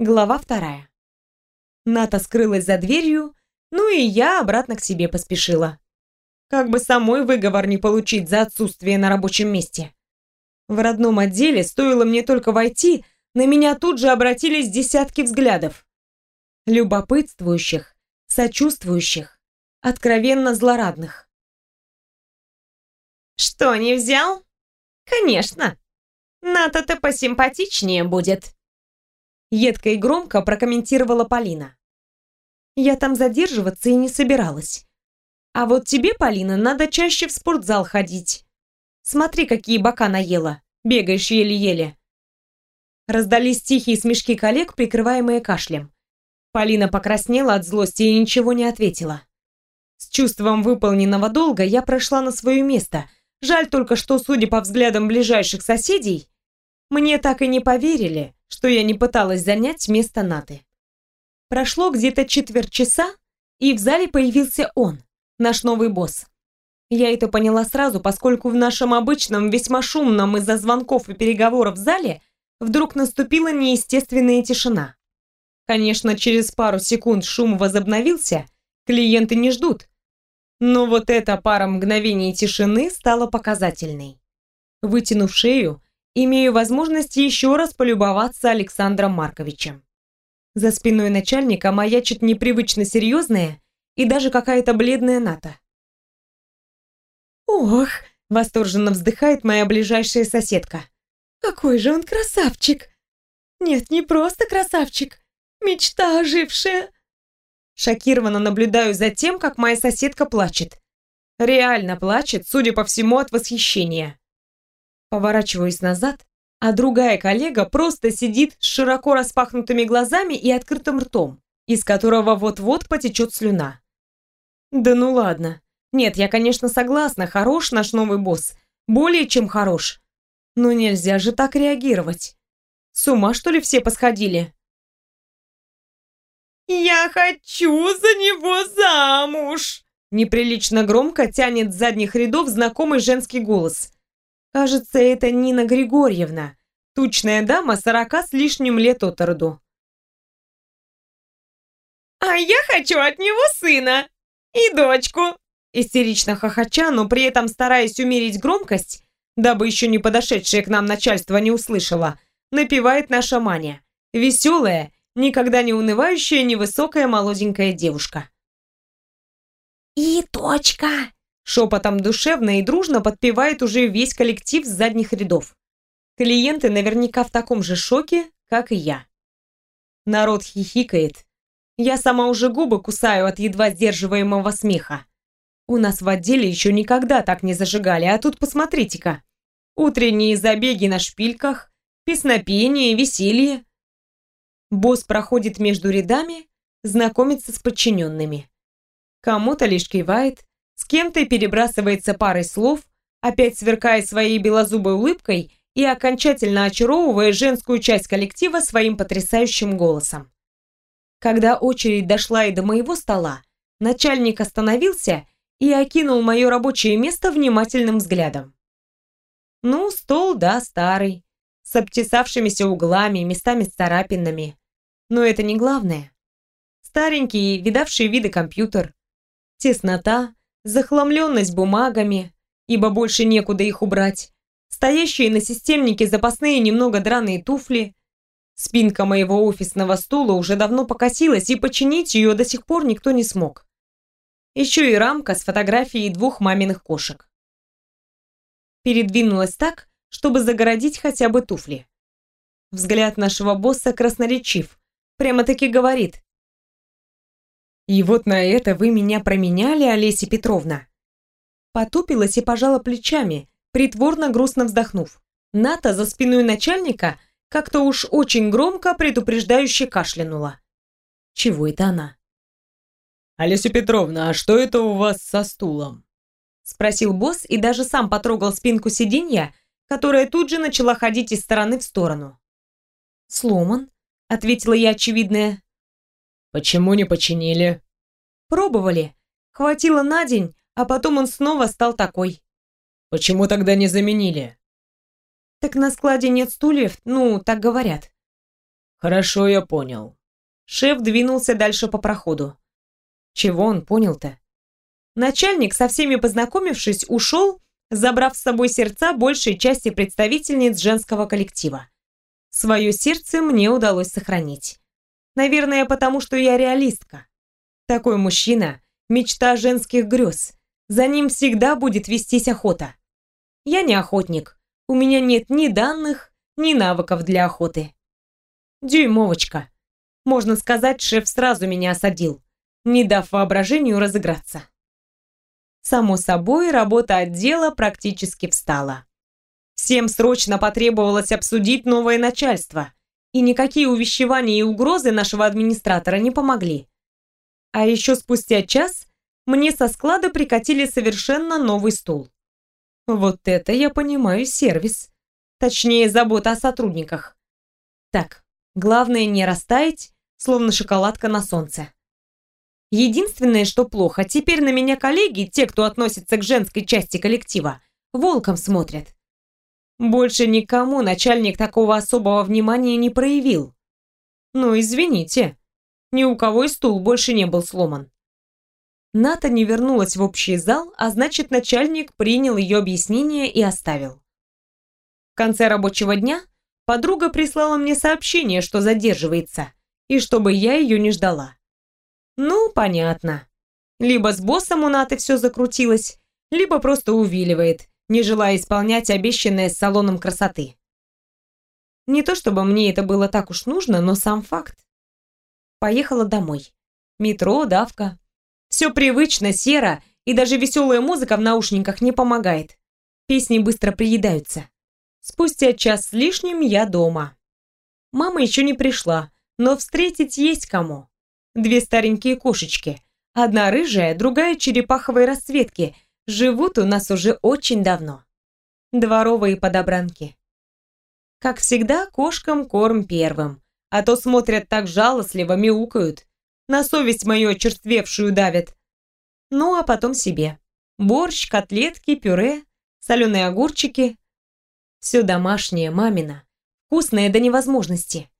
Глава вторая. Ната скрылась за дверью, ну и я обратно к себе поспешила. Как бы самой выговор не получить за отсутствие на рабочем месте. В родном отделе стоило мне только войти, на меня тут же обратились десятки взглядов. Любопытствующих, сочувствующих, откровенно злорадных. «Что, не взял?» «Конечно. Ната-то посимпатичнее будет», едко и громко прокомментировала Полина. Я там задерживаться и не собиралась. А вот тебе, Полина, надо чаще в спортзал ходить. Смотри, какие бока наела. Бегаешь еле-еле. Раздались тихие смешки коллег, прикрываемые кашлем. Полина покраснела от злости и ничего не ответила. С чувством выполненного долга я прошла на свое место. Жаль только, что, судя по взглядам ближайших соседей, мне так и не поверили, что я не пыталась занять место Наты. Прошло где-то четверть часа, и в зале появился он, наш новый босс. Я это поняла сразу, поскольку в нашем обычном, весьма шумном из-за звонков и переговоров зале вдруг наступила неестественная тишина. Конечно, через пару секунд шум возобновился, клиенты не ждут. Но вот эта пара мгновений тишины стала показательной. Вытянув шею, имею возможность еще раз полюбоваться Александром Марковичем. За спиной начальника маячит непривычно серьезная и даже какая-то бледная ната. «Ох!» — восторженно вздыхает моя ближайшая соседка. «Какой же он красавчик! Нет, не просто красавчик, мечта ожившая!» Шокированно наблюдаю за тем, как моя соседка плачет. Реально плачет, судя по всему, от восхищения. Поворачиваюсь назад, а другая коллега просто сидит с широко распахнутыми глазами и открытым ртом, из которого вот-вот потечет слюна. Да ну ладно. Нет, я, конечно, согласна, хорош наш новый босс. Более чем хорош. Но нельзя же так реагировать. С ума, что ли, все посходили? «Я хочу за него замуж!» Неприлично громко тянет с задних рядов знакомый женский голос. Кажется, это Нина Григорьевна, тучная дама сорока с лишним лет от роду. «А я хочу от него сына и дочку!» Истерично хохоча, но при этом стараясь умерить громкость, дабы еще не подошедшее к нам начальство не услышало, напевает наша Маня. Веселая, никогда не унывающая невысокая молоденькая девушка. «И дочка!» Шепотом душевно и дружно подпевает уже весь коллектив с задних рядов. Клиенты наверняка в таком же шоке, как и я. Народ хихикает. Я сама уже губы кусаю от едва сдерживаемого смеха. У нас в отделе еще никогда так не зажигали, а тут посмотрите-ка. Утренние забеги на шпильках, песнопение, веселье. Босс проходит между рядами, знакомится с подчиненными. Кому-то лишь кивает, с кем-то перебрасывается парой слов, опять сверкая своей белозубой улыбкой и окончательно очаровывая женскую часть коллектива своим потрясающим голосом. Когда очередь дошла и до моего стола, начальник остановился и окинул мое рабочее место внимательным взглядом. Ну, стол, да, старый, с обтесавшимися углами, местами с царапинами. Но это не главное. Старенький, видавший виды компьютер, теснота, захламленность бумагами, ибо больше некуда их убрать, стоящие на системнике запасные немного драные туфли. Спинка моего офисного стула уже давно покосилась, и починить ее до сих пор никто не смог. Еще и рамка с фотографией двух маминых кошек. Передвинулась так, чтобы загородить хотя бы туфли. Взгляд нашего босса красноречив, прямо-таки говорит и вот на это вы меня променяли, Олеся Петровна. Потупилась и пожала плечами, притворно грустно вздохнув. Ната за спиной начальника как-то уж очень громко предупреждающе кашлянула. Чего это она? «Олеся Петровна, а что это у вас со стулом?» Спросил босс и даже сам потрогал спинку сиденья, которая тут же начала ходить из стороны в сторону. «Сломан», — ответила я очевидное. Почему не починили? Пробовали. Хватило на день, а потом он снова стал такой. Почему тогда не заменили? Так на складе нет стульев, ну, так говорят. Хорошо, я понял. Шеф двинулся дальше по проходу. Чего он понял-то? Начальник, со всеми познакомившись, ушел, забрав с собой сердца большей части представительниц женского коллектива. Свое сердце мне удалось сохранить. Наверное, потому что я реалистка. Такой мужчина – мечта женских грез. За ним всегда будет вестись охота. Я не охотник. У меня нет ни данных, ни навыков для охоты. Дюймовочка. Можно сказать, шеф сразу меня осадил, не дав воображению разыграться. Само собой, работа отдела практически встала. Всем срочно потребовалось обсудить новое начальство, и никакие увещевания и угрозы нашего администратора не помогли. А еще спустя час мне со склада прикатили совершенно новый стул. Вот это я понимаю сервис. Точнее, забота о сотрудниках. Так, главное не растаять, словно шоколадка на солнце. Единственное, что плохо, теперь на меня коллеги, те, кто относится к женской части коллектива, волком смотрят. Больше никому начальник такого особого внимания не проявил. Ну, извините, ни у кого и стул больше не был сломан. Ната не вернулась в общий зал, а значит, начальник принял ее объяснение и оставил. В конце рабочего дня подруга прислала мне сообщение, что задерживается, и чтобы я ее не ждала. Ну, понятно. Либо с боссом у Наты все закрутилось, либо просто увиливает, не желая исполнять обещанное с салоном красоты. Не то чтобы мне это было так уж нужно, но сам факт. Поехала домой. Метро, давка, все привычно, серо, и даже веселая музыка в наушниках не помогает. Песни быстро приедаются. Спустя час с лишним я дома. Мама еще не пришла, но встретить есть кому. Две старенькие кошечки. Одна рыжая, другая черепаховой расцветки. Живут у нас уже очень давно. Дворовые подобранки. Как всегда, кошкам корм первым. А то смотрят так жалостливо, мяукают на совесть мою очерствевшую давят. Ну, а потом себе. Борщ, котлетки, пюре, соленые огурчики. Все домашнее, мамина. Вкусное до невозможности.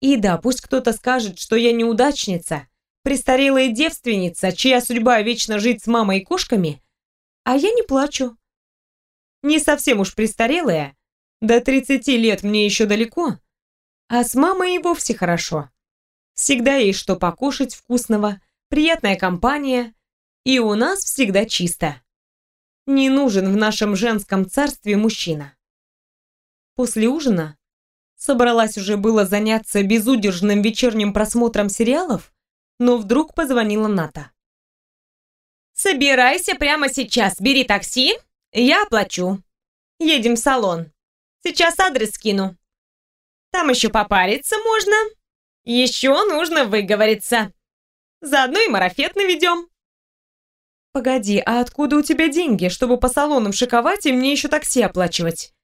И да, пусть кто-то скажет, что я неудачница, престарелая девственница, чья судьба вечно жить с мамой и кошками, а я не плачу. Не совсем уж престарелая, до 30 лет мне еще далеко, а с мамой и вовсе хорошо. Всегда есть что покушать вкусного, приятная компания, и у нас всегда чисто. Не нужен в нашем женском царстве мужчина. После ужина собралась уже было заняться безудержным вечерним просмотром сериалов, но вдруг позвонила Ната. «Собирайся прямо сейчас, бери такси, я оплачу. Едем в салон. Сейчас адрес скину. Там еще попариться можно, еще нужно выговориться. Заодно и марафет наведем. Погоди, а откуда у тебя деньги, чтобы по салонам шиковать и мне еще такси оплачивать?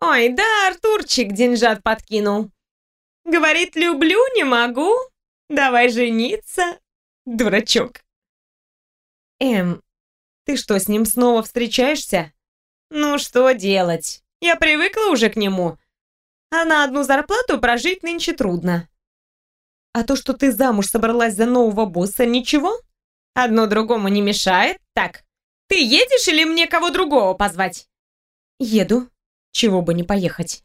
Ой, да, Артурчик деньжат подкинул. Говорит, люблю, не могу. Давай жениться. Дурачок. Эм, ты что, с ним снова встречаешься? Ну что делать? Я привыкла уже к нему. А на одну зарплату прожить нынче трудно. А то, что ты замуж собралась за нового босса, ничего? Одно другому не мешает. Так, ты едешь или мне кого другого позвать? Еду. Чего бы не поехать.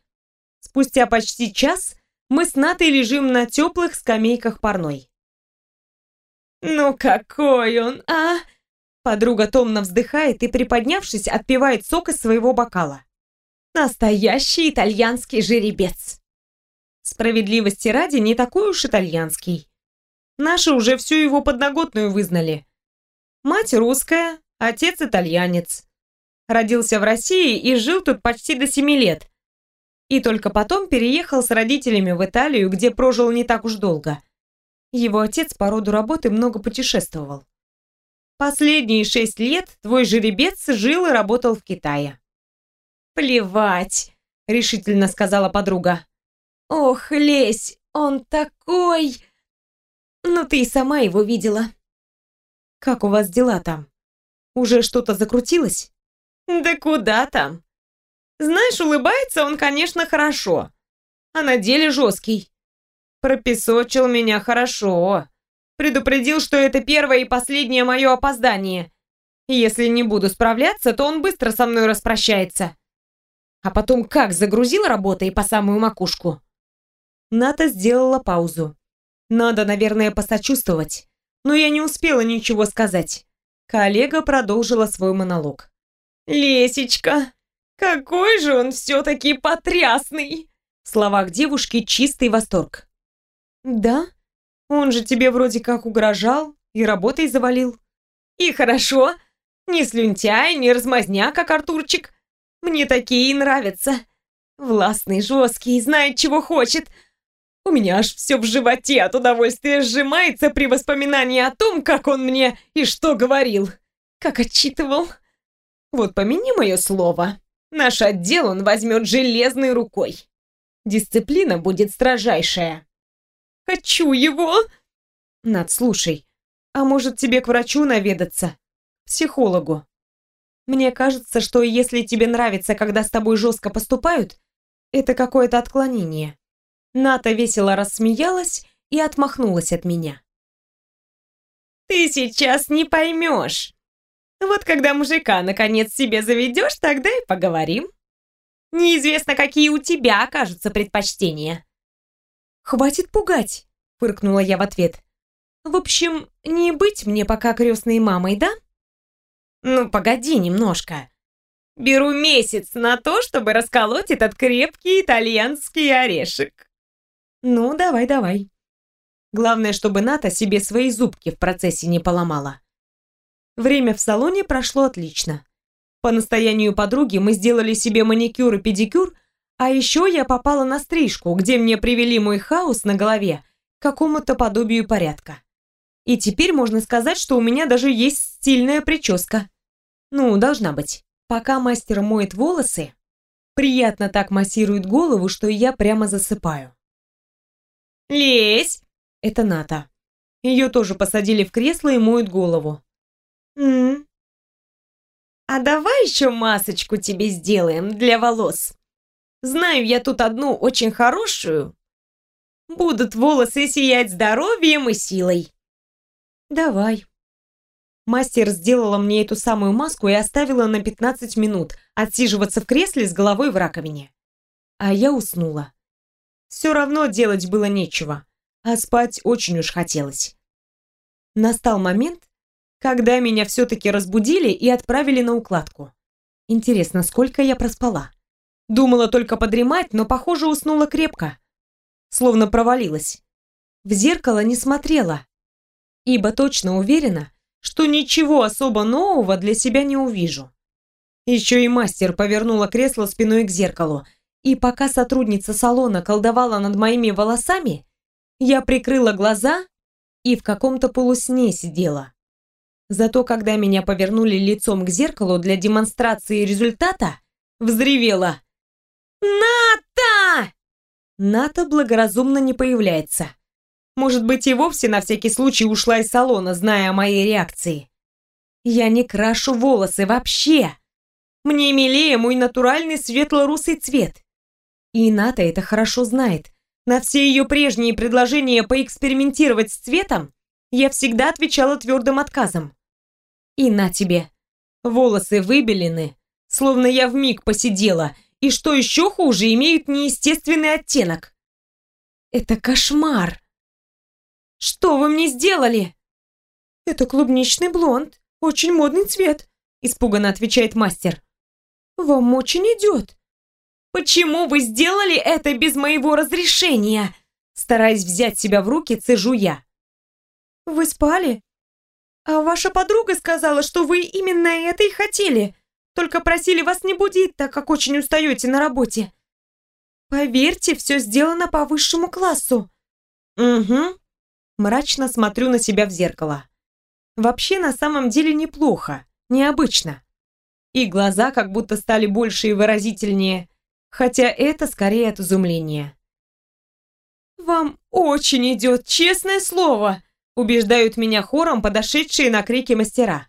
Спустя почти час мы с Натой лежим на теплых скамейках парной. «Ну какой он, а?» Подруга томно вздыхает и, приподнявшись, отпивает сок из своего бокала. «Настоящий итальянский жеребец!» Справедливости ради, не такой уж итальянский. Наши уже всю его подноготную вызнали. Мать русская, отец итальянец. Родился в России и жил тут почти до семи лет. И только потом переехал с родителями в Италию, где прожил не так уж долго. Его отец по роду работы много путешествовал. Последние шесть лет твой жеребец жил и работал в Китае. «Плевать», — решительно сказала подруга. «Ох, Лесь, он такой...» «Ну, ты и сама его видела». «Как у вас дела там? Уже что-то закрутилось?» «Да куда там? Знаешь, улыбается он, конечно, хорошо, а на деле жесткий. Пропесочил меня хорошо. Предупредил, что это первое и последнее мое опоздание. Если не буду справляться, то он быстро со мной распрощается. А потом как загрузил работой по самую макушку. Ната сделала паузу. Надо, наверное, посочувствовать. Но я не успела ничего сказать. Коллега продолжила свой монолог. «Лесечка, какой же он все-таки потрясный!» В словах девушки чистый восторг. «Да? Он же тебе вроде как угрожал и работой завалил». «И хорошо. Не слюнтяй, не размазня, как Артурчик. Мне такие и нравятся. Властный, жесткий, знает, чего хочет. У меня аж все в животе от удовольствия сжимается при воспоминании о том, как он мне и что говорил. Как отчитывал. Вот помяни мое слово. Наш отдел он возьмет железной рукой. Дисциплина будет строжайшая. Хочу его!» «Над, слушай, а может тебе к врачу наведаться? Психологу? Мне кажется, что если тебе нравится, когда с тобой жестко поступают, это какое-то отклонение». Ната весело рассмеялась и отмахнулась от меня. «Ты сейчас не поймешь. Вот когда мужика наконец себе заведешь, тогда и поговорим. Неизвестно, какие у тебя окажутся предпочтения. «Хватит пугать!» — фыркнула я в ответ. «В общем, не быть мне пока крестной мамой, да?» «Ну, погоди немножко. Беру месяц на то, чтобы расколоть этот крепкий итальянский орешек». «Ну, давай, давай. Главное, чтобы Ната себе свои зубки в процессе не поломала». Время в салоне прошло отлично. По настоянию подруги мы сделали себе маникюр и педикюр, а еще я попала на стрижку, где мне привели мой хаос на голове к какому-то подобию порядка. И теперь можно сказать, что у меня даже есть стильная прическа. Ну, должна быть. Пока мастер моет волосы, приятно так массирует голову, что я прямо засыпаю. «Лезь!» — это Ната. Ее тоже посадили в кресло и моют голову. «М а давай еще масочку тебе сделаем для волос?» Знаю я тут одну очень хорошую. Будут волосы сиять здоровьем и силой. Давай. Мастер сделала мне эту самую маску и оставила на 15 минут отсиживаться в кресле с головой в раковине. А я уснула. Все равно делать было нечего, а спать очень уж хотелось. Настал момент, когда меня все-таки разбудили и отправили на укладку. Интересно, сколько я проспала? Думала только подремать, но, похоже, уснула крепко. Словно провалилась. В зеркало не смотрела, ибо точно уверена, что ничего особо нового для себя не увижу. Еще и мастер повернула кресло спиной к зеркалу, и пока сотрудница салона колдовала над моими волосами, я прикрыла глаза и в каком-то полусне сидела. Зато когда меня повернули лицом к зеркалу для демонстрации результата, взревела. «Ната!» Ната благоразумно не появляется. Может быть, и вовсе на всякий случай ушла из салона, зная о моей реакции. Я не крашу волосы вообще. Мне милее мой натуральный светло-русый цвет. И Ната это хорошо знает. На все ее прежние предложения поэкспериментировать с цветом я всегда отвечала твердым отказом. И на тебе. Волосы выбелены, словно я в миг посидела и что еще хуже, имеют неестественный оттенок. Это кошмар. Что вы мне сделали? Это клубничный блонд, очень модный цвет, испуганно отвечает мастер. Вам очень идет. Почему вы сделали это без моего разрешения? Стараясь взять себя в руки, цежу я. Вы спали? А ваша подруга сказала, что вы именно это и хотели. Только просили вас не будить, так как очень устаете на работе. Поверьте, все сделано по высшему классу. Угу. Мрачно смотрю на себя в зеркало. Вообще, на самом деле неплохо, необычно. И глаза как будто стали больше и выразительнее, хотя это скорее от изумления. «Вам очень идет, честное слово!» убеждают меня хором подошедшие на крики мастера.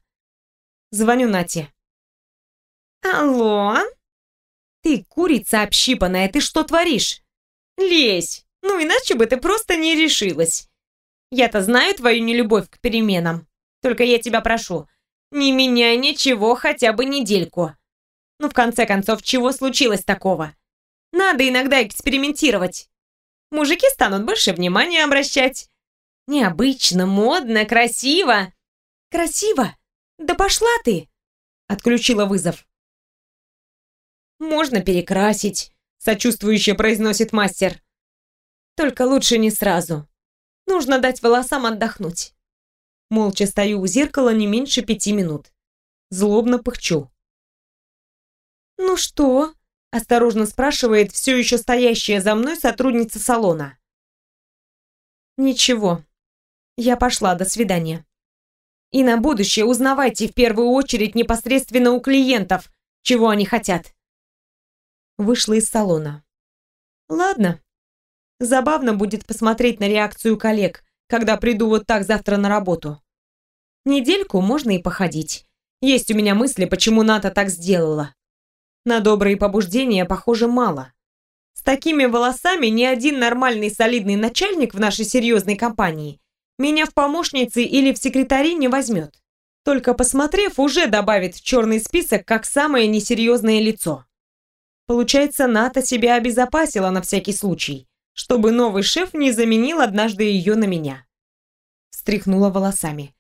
Звоню Нате. «Алло?» «Ты, курица общипанная, ты что творишь?» «Лезь! Ну, иначе бы ты просто не решилась. Я-то знаю твою нелюбовь к переменам. Только я тебя прошу, не меняй ничего хотя бы недельку. Ну, в конце концов, чего случилось такого? Надо иногда экспериментировать. Мужики станут больше внимания обращать. Необычно, модно, красиво. Красиво? Да пошла ты! Отключила вызов. Можно перекрасить, сочувствующе произносит мастер. Только лучше не сразу. Нужно дать волосам отдохнуть. Молча стою у зеркала не меньше пяти минут. Злобно пыхчу. «Ну что?» – осторожно спрашивает все еще стоящая за мной сотрудница салона. «Ничего. Я пошла, до свидания. И на будущее узнавайте в первую очередь непосредственно у клиентов, чего они хотят». Вышла из салона. «Ладно. Забавно будет посмотреть на реакцию коллег, когда приду вот так завтра на работу. Недельку можно и походить. Есть у меня мысли, почему Ната так сделала. На добрые побуждения, похоже, мало. С такими волосами ни один нормальный солидный начальник в нашей серьезной компании меня в помощницы или в секретари не возьмет. Только посмотрев, уже добавит в черный список как самое несерьезное лицо. Получается, Ната себя обезопасила на всякий случай чтобы новый шеф не заменил однажды ее на меня. Стряхнула волосами.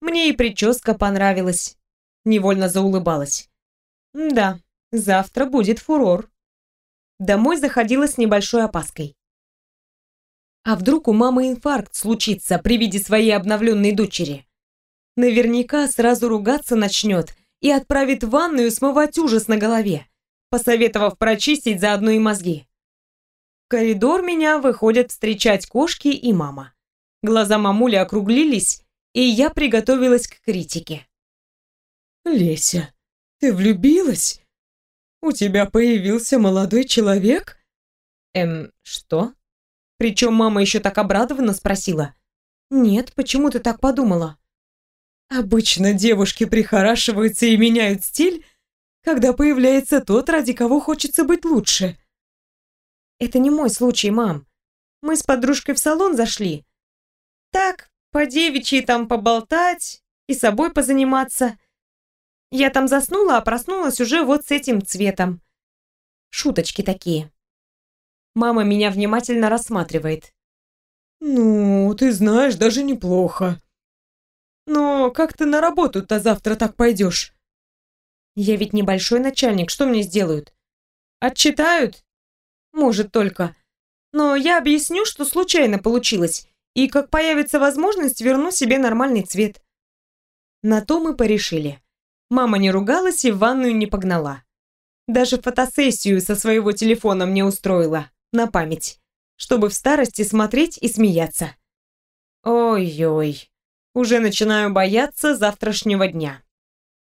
Мне и прическа понравилась. Невольно заулыбалась. Да, завтра будет фурор. Домой заходила с небольшой опаской. А вдруг у мамы инфаркт случится при виде своей обновленной дочери? Наверняка сразу ругаться начнет и отправит в ванную смывать ужас на голове, посоветовав прочистить заодно и мозги. В коридор меня выходят встречать кошки и мама. Глаза мамули округлились, и я приготовилась к критике. «Леся, ты влюбилась? У тебя появился молодой человек?» «Эм, что?» Причем мама еще так обрадованно спросила. «Нет, почему ты так подумала?» «Обычно девушки прихорашиваются и меняют стиль, когда появляется тот, ради кого хочется быть лучше», это не мой случай, мам. Мы с подружкой в салон зашли. Так, по девичьи там поболтать и собой позаниматься. Я там заснула, а проснулась уже вот с этим цветом. Шуточки такие. Мама меня внимательно рассматривает. «Ну, ты знаешь, даже неплохо. Но как ты на работу-то завтра так пойдешь?» «Я ведь небольшой начальник, что мне сделают? Отчитают может только. Но я объясню, что случайно получилось, и как появится возможность, верну себе нормальный цвет. На то мы порешили. Мама не ругалась и в ванную не погнала. Даже фотосессию со своего телефона мне устроила, на память, чтобы в старости смотреть и смеяться. Ой-ой, уже начинаю бояться завтрашнего дня.